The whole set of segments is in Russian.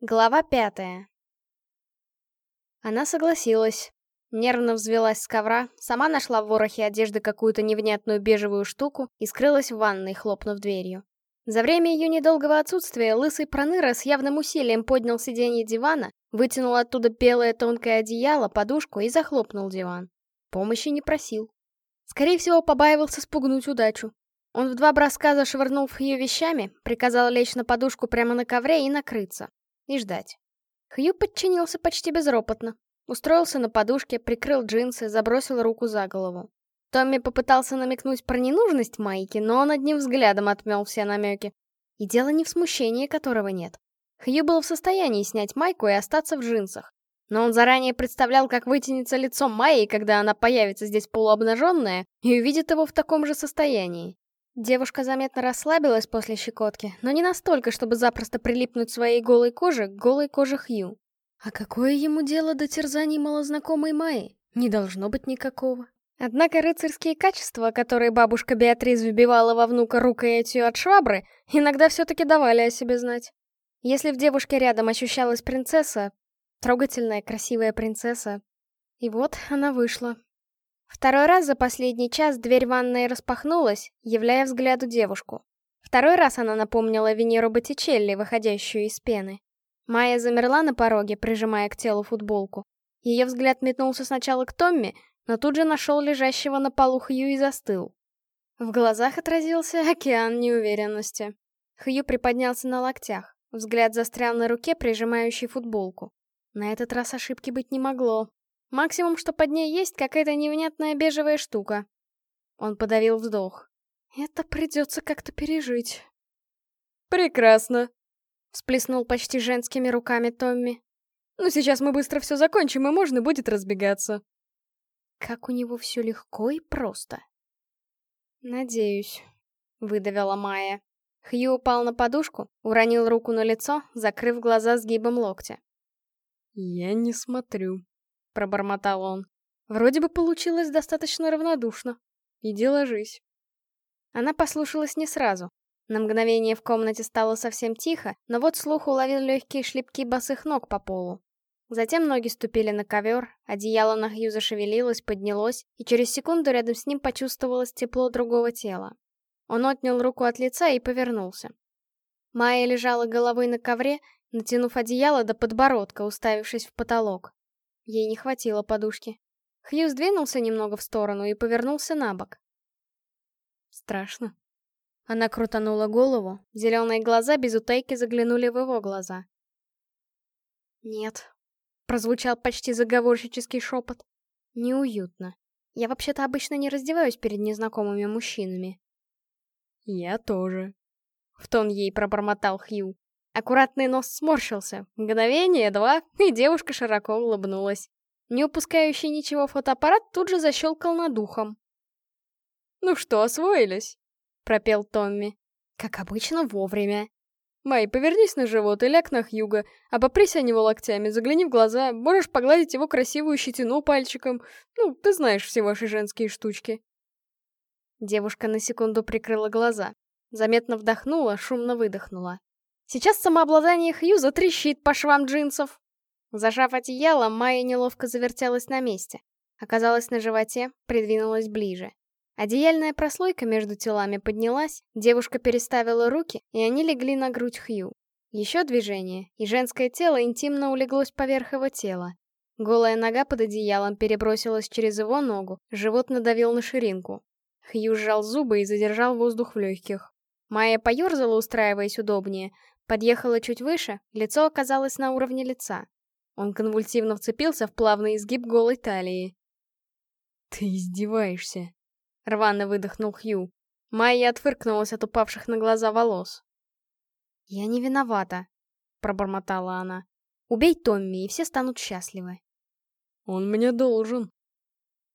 Глава пятая. Она согласилась. Нервно взвелась с ковра, сама нашла в ворохе одежды какую-то невнятную бежевую штуку и скрылась в ванной, хлопнув дверью. За время ее недолгого отсутствия лысый проныра с явным усилием поднял сиденье дивана, вытянул оттуда белое тонкое одеяло, подушку и захлопнул диван. Помощи не просил. Скорее всего, побаивался спугнуть удачу. Он в два броска зашвырнул в ее вещами, приказал лечь на подушку прямо на ковре и накрыться и ждать. Хью подчинился почти безропотно. Устроился на подушке, прикрыл джинсы, забросил руку за голову. Томми попытался намекнуть про ненужность майки, но он одним взглядом отмел все намеки. И дело не в смущении, которого нет. Хью был в состоянии снять майку и остаться в джинсах. Но он заранее представлял, как вытянется лицо Майи, когда она появится здесь полуобнаженная, и увидит его в таком же состоянии. Девушка заметно расслабилась после щекотки, но не настолько, чтобы запросто прилипнуть своей голой коже к голой коже Хью. А какое ему дело до терзаний малознакомой Майи? Не должно быть никакого. Однако рыцарские качества, которые бабушка Беатрис вбивала во внука рукоятью от швабры, иногда все-таки давали о себе знать. Если в девушке рядом ощущалась принцесса, трогательная, красивая принцесса, и вот она вышла. Второй раз за последний час дверь ванной распахнулась, являя взгляду девушку. Второй раз она напомнила Венеру Боттичелли, выходящую из пены. Майя замерла на пороге, прижимая к телу футболку. Ее взгляд метнулся сначала к Томми, но тут же нашел лежащего на полу Хью и застыл. В глазах отразился океан неуверенности. Хью приподнялся на локтях. Взгляд застрял на руке, прижимающей футболку. На этот раз ошибки быть не могло. Максимум, что под ней есть какая-то невнятная бежевая штука. Он подавил вздох. Это придется как-то пережить. Прекрасно. Всплеснул почти женскими руками Томми. Ну сейчас мы быстро все закончим, и можно будет разбегаться. Как у него все легко и просто. Надеюсь, выдавила Майя. Хью упал на подушку, уронил руку на лицо, закрыв глаза сгибом локтя. «Я не смотрю», пробормотал он. Вроде бы получилось достаточно равнодушно. Иди ложись. Она послушалась не сразу. На мгновение в комнате стало совсем тихо, но вот слух уловил легкие шлепки босых ног по полу. Затем ноги ступили на ковер, одеяло на Хью зашевелилось, поднялось, и через секунду рядом с ним почувствовалось тепло другого тела. Он отнял руку от лица и повернулся. Майя лежала головой на ковре, натянув одеяло до подбородка, уставившись в потолок. Ей не хватило подушки. Хью сдвинулся немного в сторону и повернулся на бок. Страшно. Она крутанула голову, зеленые глаза без утайки заглянули в его глаза. «Нет», — прозвучал почти заговорщический шепот. «Неуютно. Я вообще-то обычно не раздеваюсь перед незнакомыми мужчинами». «Я тоже», — в тон ей пробормотал Хью. Аккуратный нос сморщился. Мгновение, два, и девушка широко улыбнулась. Не упускающий ничего фотоаппарат тут же защелкал над ухом. «Ну что, освоились?» — пропел Томми. Как обычно, вовремя. «Май, повернись на живот и ляг на Хьюга, обопрись о него локтями, загляни в глаза, можешь погладить его красивую щетину пальчиком. Ну, ты знаешь все ваши женские штучки». Девушка на секунду прикрыла глаза. Заметно вдохнула, шумно выдохнула. Сейчас самообладание Хью затрещит по швам джинсов. Зажав одеяло, Майя неловко завертелась на месте. Оказалась на животе, придвинулась ближе. Одеяльная прослойка между телами поднялась, девушка переставила руки, и они легли на грудь Хью. Еще движение, и женское тело интимно улеглось поверх его тела. Голая нога под одеялом перебросилась через его ногу, живот надавил на ширинку. Хью сжал зубы и задержал воздух в легких. Майя поерзала, устраиваясь удобнее, Подъехала чуть выше, лицо оказалось на уровне лица. Он конвульсивно вцепился в плавный изгиб голой талии. «Ты издеваешься?» — рвано выдохнул Хью. Майя отфыркнулась от упавших на глаза волос. «Я не виновата», — пробормотала она. «Убей Томми, и все станут счастливы». «Он мне должен».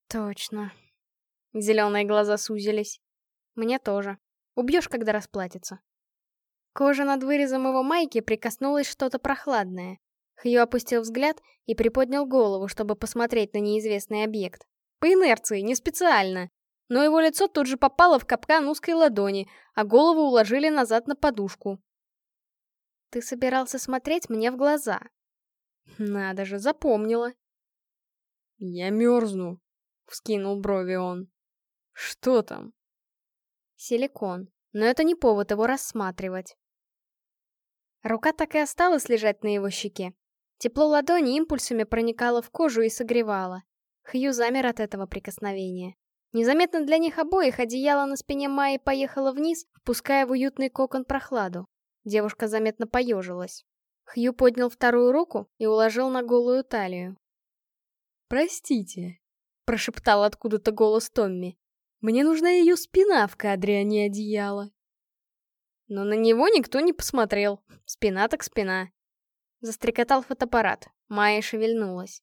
«Точно». Зеленые глаза сузились. «Мне тоже. Убьешь, когда расплатится». Кожа над вырезом его майки прикоснулась что-то прохладное. Хью опустил взгляд и приподнял голову, чтобы посмотреть на неизвестный объект. По инерции, не специально. Но его лицо тут же попало в капкан узкой ладони, а голову уложили назад на подушку. Ты собирался смотреть мне в глаза. Надо же, запомнила. Я мерзну, вскинул брови он. Что там? Силикон, но это не повод его рассматривать. Рука так и осталась лежать на его щеке. Тепло ладони импульсами проникало в кожу и согревало. Хью замер от этого прикосновения. Незаметно для них обоих одеяло на спине Майи поехало вниз, впуская в уютный кокон прохладу. Девушка заметно поежилась. Хью поднял вторую руку и уложил на голую талию. «Простите», — прошептал откуда-то голос Томми. «Мне нужна ее спина в кадре, а не одеяло». Но на него никто не посмотрел. Спина так спина. Застрекотал фотоаппарат. Майя шевельнулась.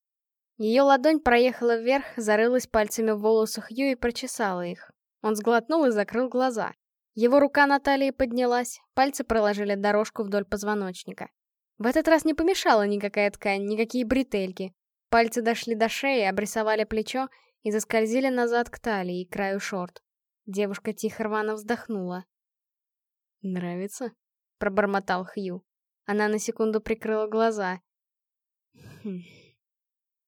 Ее ладонь проехала вверх, зарылась пальцами в волосах Ю и прочесала их. Он сглотнул и закрыл глаза. Его рука на талии поднялась, пальцы проложили дорожку вдоль позвоночника. В этот раз не помешала никакая ткань, никакие бретельки. Пальцы дошли до шеи, обрисовали плечо и заскользили назад к талии и краю шорт. Девушка тихо рвано вздохнула. «Нравится?» — пробормотал Хью. Она на секунду прикрыла глаза. Хм.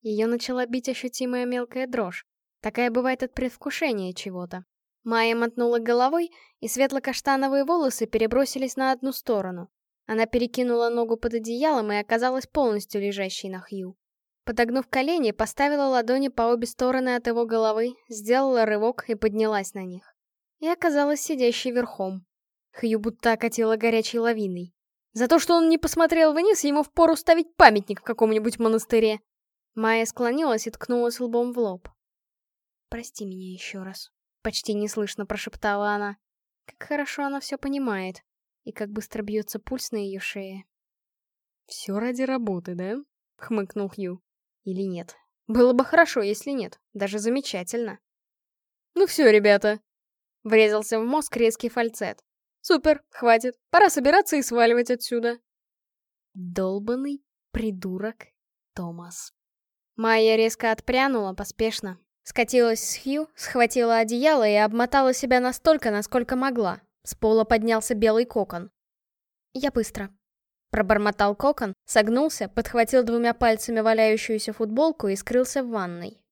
Ее начала бить ощутимая мелкая дрожь. Такая бывает от предвкушения чего-то. Майя мотнула головой, и светло-каштановые волосы перебросились на одну сторону. Она перекинула ногу под одеялом и оказалась полностью лежащей на Хью. Подогнув колени, поставила ладони по обе стороны от его головы, сделала рывок и поднялась на них. И оказалась сидящей верхом. Хью будто окатила горячей лавиной. За то, что он не посмотрел вниз, ему впору ставить памятник в каком-нибудь монастыре. Майя склонилась и ткнулась лбом в лоб. «Прости меня еще раз», — почти неслышно прошептала она. Как хорошо она все понимает, и как быстро бьется пульс на ее шее. «Все ради работы, да?» — хмыкнул Хью. «Или нет? Было бы хорошо, если нет. Даже замечательно». «Ну все, ребята!» — врезался в мозг резкий фальцет. «Супер, хватит. Пора собираться и сваливать отсюда». Долбанный придурок Томас. Майя резко отпрянула, поспешно. Скатилась с Хью, схватила одеяло и обмотала себя настолько, насколько могла. С пола поднялся белый кокон. «Я быстро», — пробормотал кокон, согнулся, подхватил двумя пальцами валяющуюся футболку и скрылся в ванной.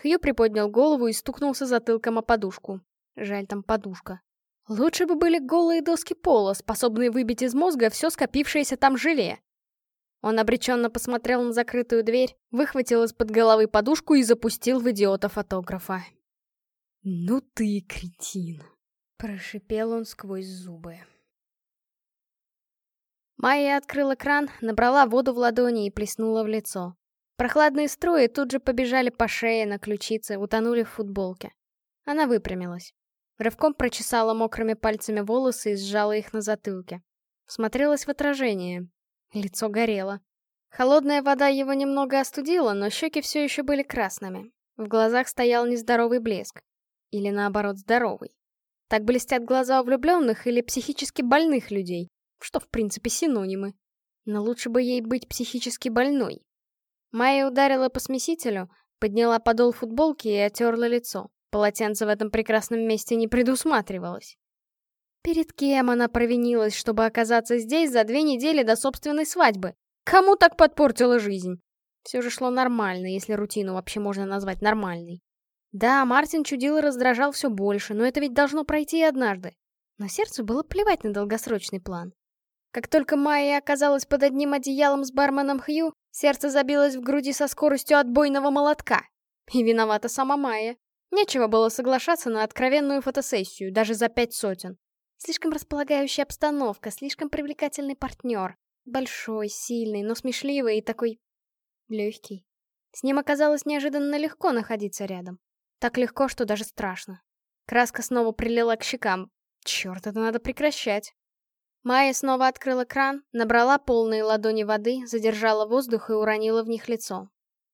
Хью приподнял голову и стукнулся затылком о подушку. Жаль, там подушка. Лучше бы были голые доски пола, способные выбить из мозга все скопившееся там желе. Он обреченно посмотрел на закрытую дверь, выхватил из-под головы подушку и запустил в идиота-фотографа. «Ну ты кретин!» — прошипел он сквозь зубы. Майя открыла кран, набрала воду в ладони и плеснула в лицо. Прохладные струи тут же побежали по шее, на ключице, утонули в футболке. Она выпрямилась. Рывком прочесала мокрыми пальцами волосы и сжала их на затылке. Смотрелась в отражение. Лицо горело. Холодная вода его немного остудила, но щеки все еще были красными. В глазах стоял нездоровый блеск. Или наоборот, здоровый. Так блестят глаза у влюбленных или психически больных людей, что в принципе синонимы. Но лучше бы ей быть психически больной. Майя ударила по смесителю, подняла подол футболки и отерла лицо. Полотенце в этом прекрасном месте не предусматривалось. Перед кем она провинилась, чтобы оказаться здесь за две недели до собственной свадьбы? Кому так подпортила жизнь? Все же шло нормально, если рутину вообще можно назвать нормальной. Да, Мартин чудил и раздражал все больше, но это ведь должно пройти однажды. Но сердцу было плевать на долгосрочный план. Как только Майя оказалась под одним одеялом с барменом Хью, сердце забилось в груди со скоростью отбойного молотка. И виновата сама Майя. Нечего было соглашаться на откровенную фотосессию, даже за пять сотен. Слишком располагающая обстановка, слишком привлекательный партнер. Большой, сильный, но смешливый и такой... легкий. С ним оказалось неожиданно легко находиться рядом. Так легко, что даже страшно. Краска снова прилила к щекам. Черт, это надо прекращать. Майя снова открыла кран, набрала полные ладони воды, задержала воздух и уронила в них лицо.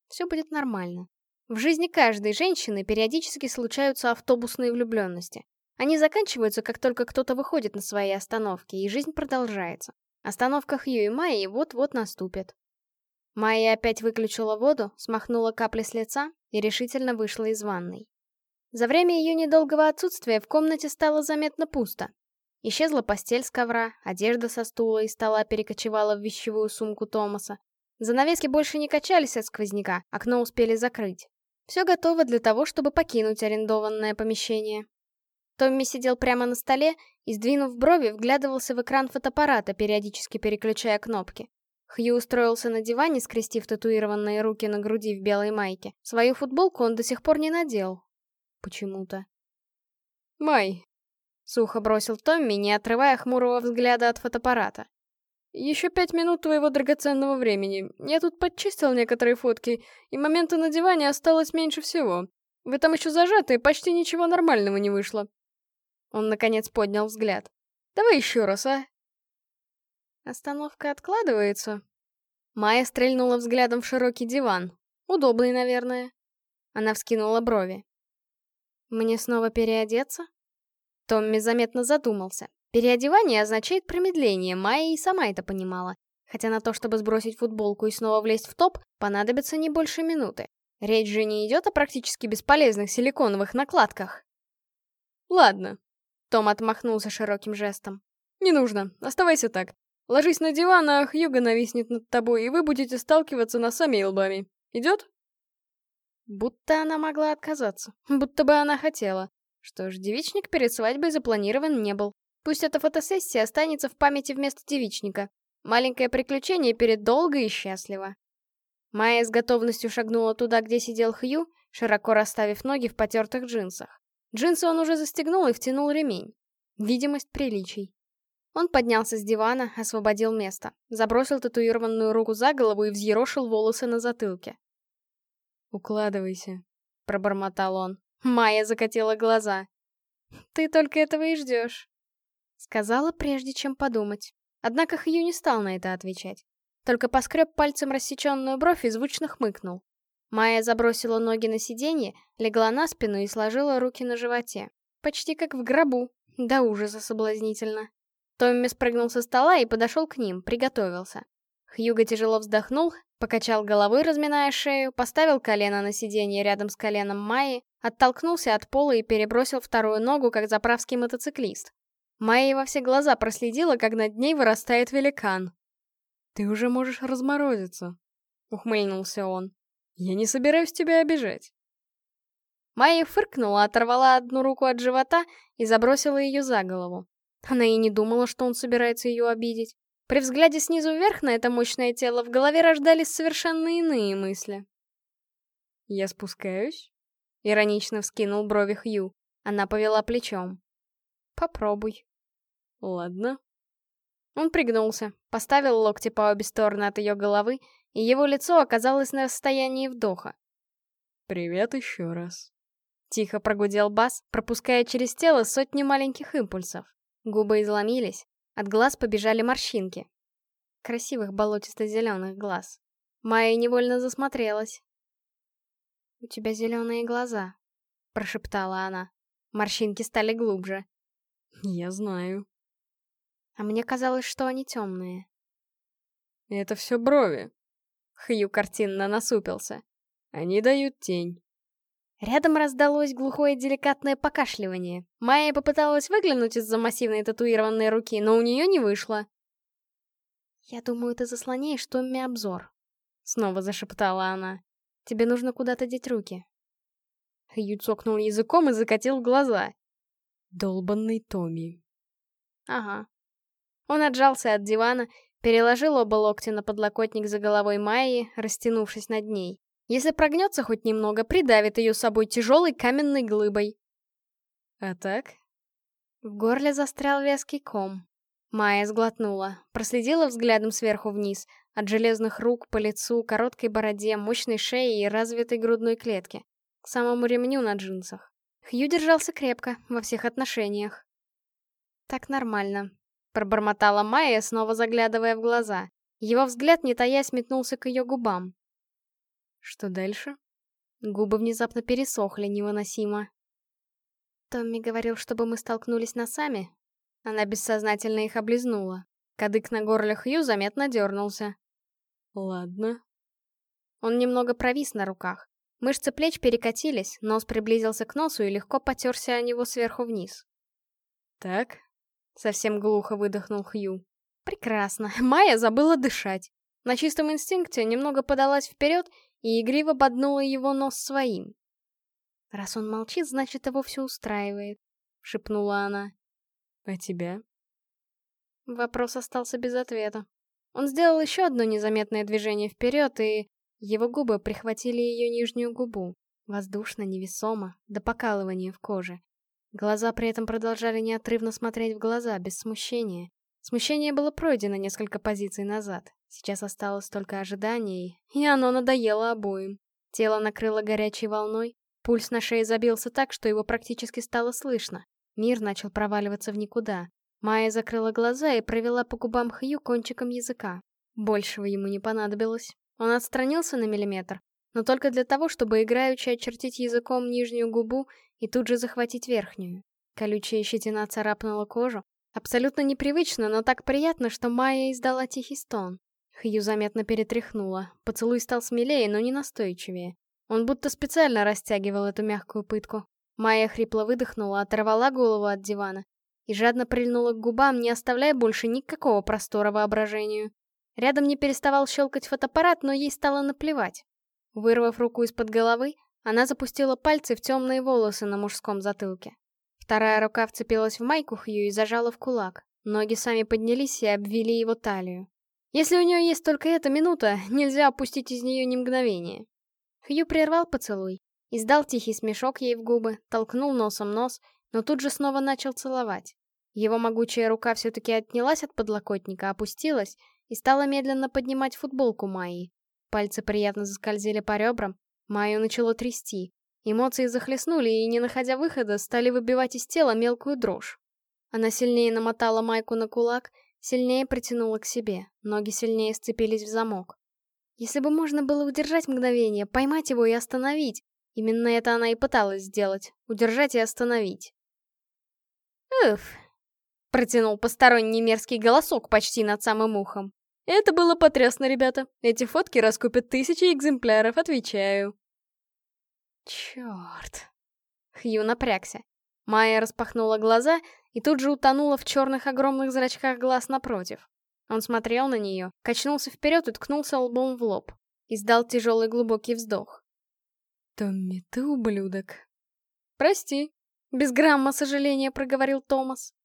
Все будет нормально. В жизни каждой женщины периодически случаются автобусные влюбленности. Они заканчиваются, как только кто-то выходит на свои остановки, и жизнь продолжается. Остановка Хью и Майи вот-вот наступит. Майя опять выключила воду, смахнула капли с лица и решительно вышла из ванной. За время ее недолгого отсутствия в комнате стало заметно пусто. Исчезла постель с ковра, одежда со стула и стола перекочевала в вещевую сумку Томаса. Занавески больше не качались от сквозняка, окно успели закрыть. Все готово для того, чтобы покинуть арендованное помещение. Томми сидел прямо на столе и, сдвинув брови, вглядывался в экран фотоаппарата, периодически переключая кнопки. Хью устроился на диване, скрестив татуированные руки на груди в белой майке. Свою футболку он до сих пор не надел. Почему-то. «Май, Сухо бросил Томми, не отрывая хмурого взгляда от фотоаппарата. «Еще пять минут твоего драгоценного времени. Я тут подчистил некоторые фотки, и момента на диване осталось меньше всего. Вы там еще зажаты, и почти ничего нормального не вышло». Он, наконец, поднял взгляд. «Давай еще раз, а?» Остановка откладывается. Майя стрельнула взглядом в широкий диван. Удобный, наверное. Она вскинула брови. «Мне снова переодеться?» Томми заметно задумался. Переодевание означает промедление, Майя и сама это понимала. Хотя на то, чтобы сбросить футболку и снова влезть в топ, понадобится не больше минуты. Речь же не идет о практически бесполезных силиконовых накладках. Ладно. Том отмахнулся широким жестом. Не нужно, оставайся так. Ложись на диван, а Хьюго нависнет над тобой, и вы будете сталкиваться носами и лбами. Идет? Будто она могла отказаться. Будто бы она хотела. Что ж, девичник перед свадьбой запланирован не был. Пусть эта фотосессия останется в памяти вместо девичника. Маленькое приключение перед долго и счастливо. Майя с готовностью шагнула туда, где сидел Хью, широко расставив ноги в потертых джинсах. Джинсы он уже застегнул и втянул ремень. Видимость приличий. Он поднялся с дивана, освободил место, забросил татуированную руку за голову и взъерошил волосы на затылке. «Укладывайся», — пробормотал он. Майя закатила глаза. «Ты только этого и ждешь», — сказала, прежде чем подумать. Однако Хью не стал на это отвечать. Только поскреб пальцем рассеченную бровь и звучно хмыкнул. Майя забросила ноги на сиденье, легла на спину и сложила руки на животе. Почти как в гробу. До ужаса соблазнительно. Томми спрыгнул со стола и подошел к ним, приготовился. Хьюго тяжело вздохнул, покачал головой, разминая шею, поставил колено на сиденье рядом с коленом Майи, оттолкнулся от пола и перебросил вторую ногу, как заправский мотоциклист. Майя во все глаза проследила, как над ней вырастает великан. «Ты уже можешь разморозиться», — ухмыльнулся он. «Я не собираюсь тебя обижать». Майя фыркнула, оторвала одну руку от живота и забросила ее за голову. Она и не думала, что он собирается ее обидеть. При взгляде снизу вверх на это мощное тело в голове рождались совершенно иные мысли. «Я спускаюсь?» — иронично вскинул брови Хью. Она повела плечом. «Попробуй». «Ладно». Он пригнулся, поставил локти по обе стороны от ее головы, и его лицо оказалось на расстоянии вдоха. «Привет еще раз». Тихо прогудел бас, пропуская через тело сотни маленьких импульсов. Губы изломились, от глаз побежали морщинки. Красивых болотисто-зеленых глаз. Майя невольно засмотрелась. «У тебя зеленые глаза», — прошептала она. Морщинки стали глубже. «Я знаю». А мне казалось, что они темные. «Это все брови». Хью картинно насупился. «Они дают тень». Рядом раздалось глухое деликатное покашливание. Майя попыталась выглянуть из-за массивной татуированной руки, но у нее не вышло. «Я думаю, ты заслоняешь Томми обзор», — снова зашептала она. «Тебе нужно куда-то деть руки». Хью цокнул языком и закатил глаза. Долбанный Томми. Ага. Он отжался от дивана, переложил оба локтя на подлокотник за головой Майи, растянувшись над ней. Если прогнется хоть немного, придавит ее собой тяжелой каменной глыбой. А так? В горле застрял вязкий ком. Майя сглотнула, проследила взглядом сверху вниз, от железных рук по лицу, короткой бороде, мощной шее и развитой грудной клетке, к самому ремню на джинсах. Хью держался крепко, во всех отношениях. «Так нормально», — пробормотала Майя, снова заглядывая в глаза. Его взгляд, не таясь, метнулся к ее губам. Что дальше? Губы внезапно пересохли невыносимо. Томми говорил, чтобы мы столкнулись носами. Она бессознательно их облизнула. Кадык на горле Хью заметно дернулся. Ладно. Он немного провис на руках. Мышцы плеч перекатились, нос приблизился к носу и легко потерся о него сверху вниз. «Так?» Совсем глухо выдохнул Хью. Прекрасно. Майя забыла дышать. На чистом инстинкте немного подалась вперед и игриво боднула его нос своим. «Раз он молчит, значит, его все устраивает», — шепнула она. «А тебя?» Вопрос остался без ответа. Он сделал еще одно незаметное движение вперед, и его губы прихватили ее нижнюю губу. Воздушно, невесомо, до покалывания в коже. Глаза при этом продолжали неотрывно смотреть в глаза, без смущения. Смущение было пройдено несколько позиций назад. Сейчас осталось только ожидание, и оно надоело обоим. Тело накрыло горячей волной, пульс на шее забился так, что его практически стало слышно. Мир начал проваливаться в никуда. Майя закрыла глаза и провела по губам Хью кончиком языка. Большего ему не понадобилось. Он отстранился на миллиметр, но только для того, чтобы играючи очертить языком нижнюю губу и тут же захватить верхнюю. Колючая щетина царапнула кожу. Абсолютно непривычно, но так приятно, что Майя издала тихий стон. Хью заметно перетряхнула. Поцелуй стал смелее, но не настойчивее. Он будто специально растягивал эту мягкую пытку. Майя хрипло выдохнула, оторвала голову от дивана и жадно прильнула к губам, не оставляя больше никакого простора воображению. Рядом не переставал щелкать фотоаппарат, но ей стало наплевать. Вырвав руку из-под головы, она запустила пальцы в темные волосы на мужском затылке. Вторая рука вцепилась в майку Хью и зажала в кулак. Ноги сами поднялись и обвили его талию. Если у нее есть только эта минута, нельзя опустить из нее ни мгновения. Хью прервал поцелуй, издал тихий смешок ей в губы, толкнул носом нос, но тут же снова начал целовать. Его могучая рука все-таки отнялась от подлокотника, опустилась и стала медленно поднимать футболку Майи. Пальцы приятно заскользили по ребрам, Майю начало трясти. Эмоции захлестнули и, не находя выхода, стали выбивать из тела мелкую дрожь. Она сильнее намотала майку на кулак, сильнее притянула к себе, ноги сильнее сцепились в замок. Если бы можно было удержать мгновение, поймать его и остановить, именно это она и пыталась сделать, удержать и остановить. «Уф!» — протянул посторонний мерзкий голосок почти над самым ухом. Это было потрясно, ребята. Эти фотки раскупят тысячи экземпляров, отвечаю. Черт. Хью напрягся. Майя распахнула глаза и тут же утонула в черных огромных зрачках глаз напротив. Он смотрел на нее, качнулся вперед и ткнулся лбом в лоб. Издал тяжелый глубокий вздох. «Томми, ты ублюдок». «Прости», — без грамма сожаления проговорил Томас.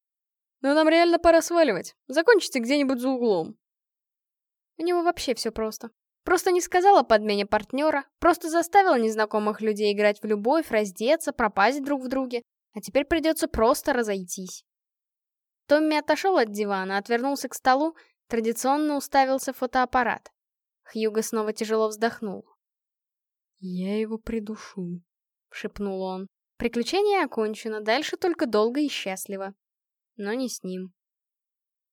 «Но нам реально пора сваливать. Закончите где-нибудь за углом». У него вообще все просто. Просто не сказала подмене партнера, просто заставила незнакомых людей играть в любовь, раздеться, пропасть друг в друге, а теперь придется просто разойтись. Томми отошел от дивана, отвернулся к столу, традиционно уставился в фотоаппарат. Хьюго снова тяжело вздохнул. «Я его придушу», — шепнул он. Приключение окончено, дальше только долго и счастливо. Но не с ним.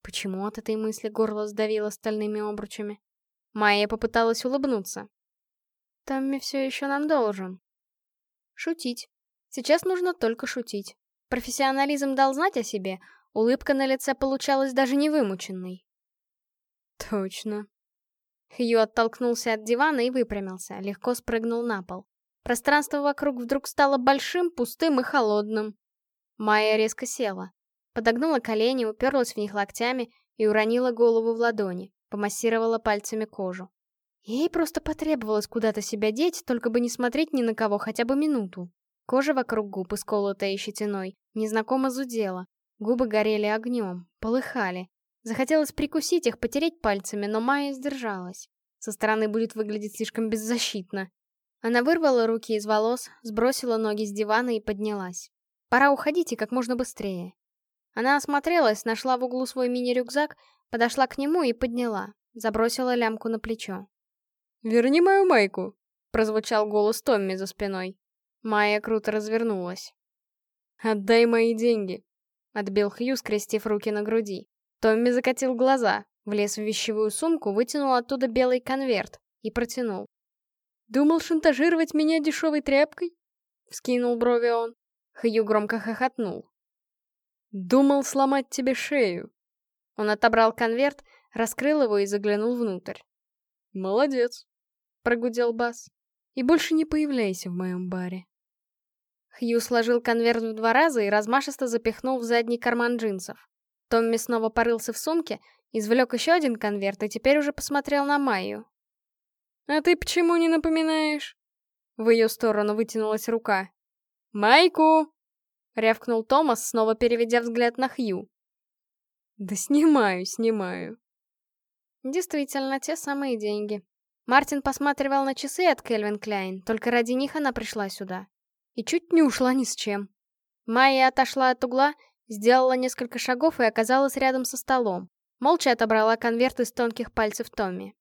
Почему от этой мысли горло сдавило стальными обручами? Майя попыталась улыбнуться. Томми все еще нам должен. Шутить. Сейчас нужно только шутить. Профессионализм дал знать о себе, улыбка на лице получалась даже невымученной. Точно. Хью оттолкнулся от дивана и выпрямился, легко спрыгнул на пол. Пространство вокруг вдруг стало большим, пустым и холодным. Майя резко села. Подогнула колени, уперлась в них локтями и уронила голову в ладони, помассировала пальцами кожу. Ей просто потребовалось куда-то себя деть, только бы не смотреть ни на кого хотя бы минуту. Кожа вокруг губ, исколотая щетиной, незнакомо зудела. Губы горели огнем, полыхали. Захотелось прикусить их, потереть пальцами, но Майя сдержалась. Со стороны будет выглядеть слишком беззащитно. Она вырвала руки из волос, сбросила ноги с дивана и поднялась. Пора уходить и как можно быстрее. Она осмотрелась, нашла в углу свой мини-рюкзак, подошла к нему и подняла, забросила лямку на плечо. «Верни мою майку!» — прозвучал голос Томми за спиной. Майя круто развернулась. «Отдай мои деньги!» — отбил Хью, скрестив руки на груди. Томми закатил глаза, влез в вещевую сумку, вытянул оттуда белый конверт и протянул. «Думал шантажировать меня дешевой тряпкой?» — вскинул брови он. Хью громко хохотнул. Думал сломать тебе шею. Он отобрал конверт, раскрыл его и заглянул внутрь. Молодец, прогудел Бас. И больше не появляйся в моем баре. Хью сложил конверт в два раза и размашисто запихнул в задний карман джинсов. Томми снова порылся в сумке, извлек еще один конверт и теперь уже посмотрел на Майю. «А ты почему не напоминаешь?» В ее сторону вытянулась рука. «Майку!» — рявкнул Томас, снова переведя взгляд на Хью. «Да снимаю, снимаю». Действительно, те самые деньги. Мартин посматривал на часы от Кельвин Кляйн, только ради них она пришла сюда. И чуть не ушла ни с чем. Майя отошла от угла, сделала несколько шагов и оказалась рядом со столом. Молча отобрала конверт из тонких пальцев Томми.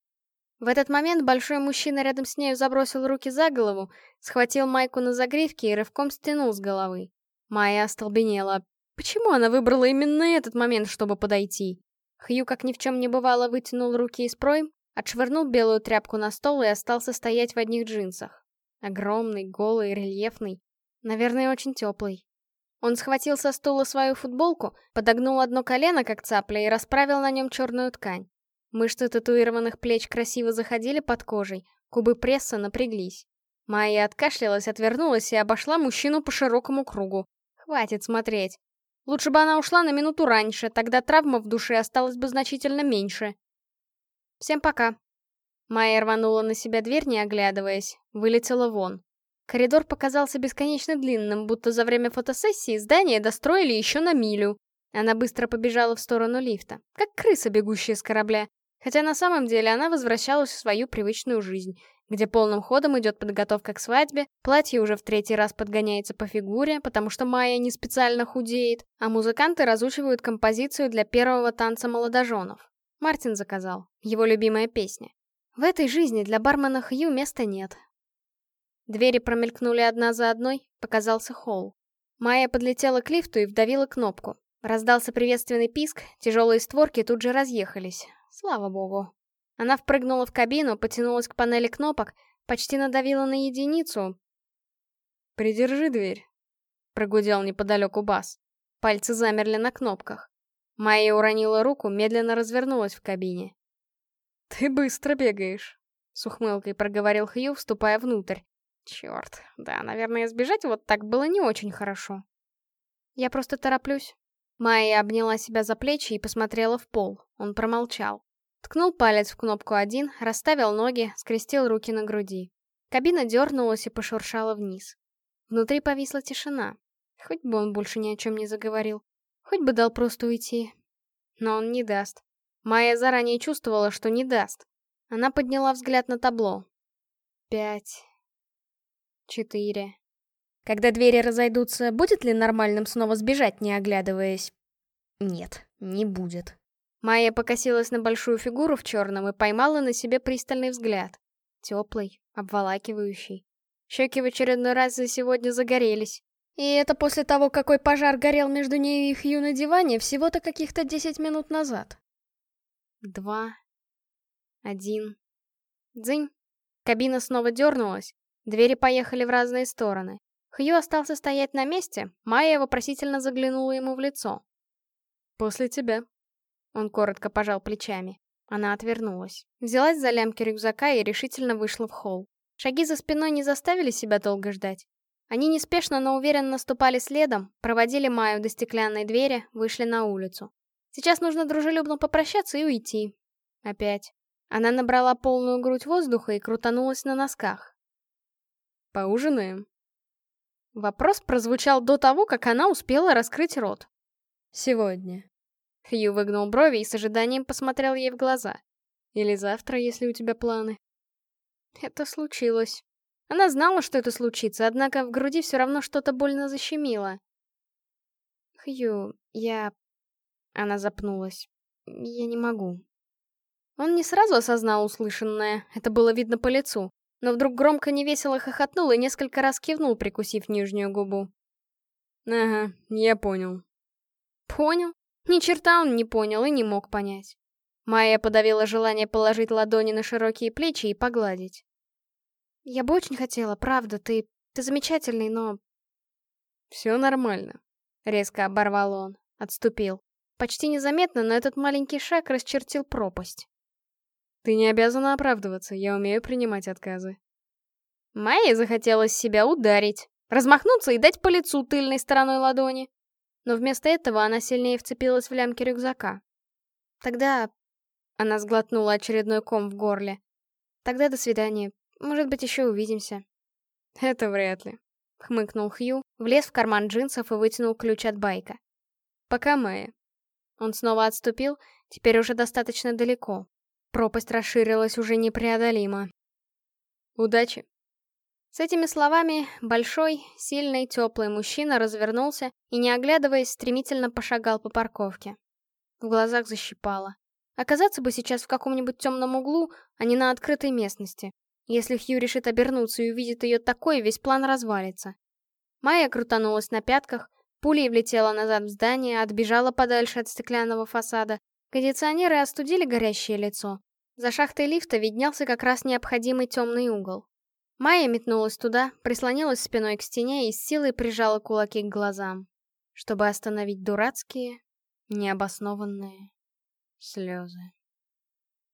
В этот момент большой мужчина рядом с нею забросил руки за голову, схватил Майку на загривке и рывком стянул с головы. Майя остолбенела. Почему она выбрала именно этот момент, чтобы подойти? Хью, как ни в чем не бывало, вытянул руки из пройм, отшвырнул белую тряпку на стол и остался стоять в одних джинсах. Огромный, голый, рельефный. Наверное, очень теплый. Он схватил со стула свою футболку, подогнул одно колено, как цапля, и расправил на нем черную ткань. Мышцы татуированных плеч красиво заходили под кожей, кубы пресса напряглись. Майя откашлялась, отвернулась и обошла мужчину по широкому кругу. Хватит смотреть. Лучше бы она ушла на минуту раньше, тогда травма в душе осталась бы значительно меньше. Всем пока. Майя рванула на себя дверь, не оглядываясь, вылетела вон. Коридор показался бесконечно длинным, будто за время фотосессии здание достроили еще на милю. Она быстро побежала в сторону лифта, как крыса, бегущая с корабля. Хотя на самом деле она возвращалась в свою привычную жизнь, где полным ходом идет подготовка к свадьбе, платье уже в третий раз подгоняется по фигуре, потому что Майя не специально худеет, а музыканты разучивают композицию для первого танца молодоженов. Мартин заказал. Его любимая песня. В этой жизни для бармена Хью места нет, Двери промелькнули одна за одной, показался холл. Майя подлетела к лифту и вдавила кнопку. Раздался приветственный писк, тяжелые створки тут же разъехались. Слава богу. Она впрыгнула в кабину, потянулась к панели кнопок, почти надавила на единицу. «Придержи дверь», — прогудел неподалеку бас. Пальцы замерли на кнопках. Майя уронила руку, медленно развернулась в кабине. «Ты быстро бегаешь», — с ухмылкой проговорил Хью, вступая внутрь. Черт, да, наверное, сбежать вот так было не очень хорошо. Я просто тороплюсь. Майя обняла себя за плечи и посмотрела в пол. Он промолчал. Ткнул палец в кнопку один, расставил ноги, скрестил руки на груди. Кабина дернулась и пошуршала вниз. Внутри повисла тишина. Хоть бы он больше ни о чем не заговорил. Хоть бы дал просто уйти. Но он не даст. Майя заранее чувствовала, что не даст. Она подняла взгляд на табло. Пять, Четыре. Когда двери разойдутся, будет ли нормальным снова сбежать, не оглядываясь? Нет, не будет. Майя покосилась на большую фигуру в черном и поймала на себе пристальный взгляд. Теплый, обволакивающий. Щеки в очередной раз за сегодня загорелись. И это после того, какой пожар горел между нею и Хью на диване всего-то каких-то десять минут назад. Два. Один. Дзынь. Кабина снова дернулась, Двери поехали в разные стороны. Хью остался стоять на месте, Майя вопросительно заглянула ему в лицо. «После тебя». Он коротко пожал плечами. Она отвернулась. Взялась за лямки рюкзака и решительно вышла в холл. Шаги за спиной не заставили себя долго ждать. Они неспешно, но уверенно наступали следом, проводили Майю до стеклянной двери, вышли на улицу. Сейчас нужно дружелюбно попрощаться и уйти. Опять. Она набрала полную грудь воздуха и крутанулась на носках. Поужинаем?» Вопрос прозвучал до того, как она успела раскрыть рот. «Сегодня». Хью выгнул брови и с ожиданием посмотрел ей в глаза. «Или завтра, если у тебя планы». Это случилось. Она знала, что это случится, однако в груди все равно что-то больно защемило. «Хью, я...» Она запнулась. «Я не могу». Он не сразу осознал услышанное, это было видно по лицу но вдруг громко невесело хохотнул и несколько раз кивнул, прикусив нижнюю губу. «Ага, я понял». «Понял?» Ни черта он не понял и не мог понять. Майя подавила желание положить ладони на широкие плечи и погладить. «Я бы очень хотела, правда, ты... ты замечательный, но...» «Все нормально», — резко оборвал он, отступил. Почти незаметно, но этот маленький шаг расчертил пропасть. Ты не обязана оправдываться, я умею принимать отказы. Майе захотелось себя ударить, размахнуться и дать по лицу тыльной стороной ладони. Но вместо этого она сильнее вцепилась в лямки рюкзака. Тогда... Она сглотнула очередной ком в горле. Тогда до свидания. Может быть, еще увидимся. Это вряд ли. Хмыкнул Хью, влез в карман джинсов и вытянул ключ от байка. Пока, Майя. Он снова отступил, теперь уже достаточно далеко. Пропасть расширилась уже непреодолимо. Удачи. С этими словами большой, сильный, теплый мужчина развернулся и, не оглядываясь, стремительно пошагал по парковке. В глазах защипало. Оказаться бы сейчас в каком-нибудь темном углу, а не на открытой местности. Если Хью решит обернуться и увидит ее такой, весь план развалится. Майя крутанулась на пятках, пулей влетела назад в здание, отбежала подальше от стеклянного фасада. Кондиционеры остудили горящее лицо. За шахтой лифта виднелся как раз необходимый темный угол. Майя метнулась туда, прислонилась спиной к стене и с силой прижала кулаки к глазам, чтобы остановить дурацкие, необоснованные слезы.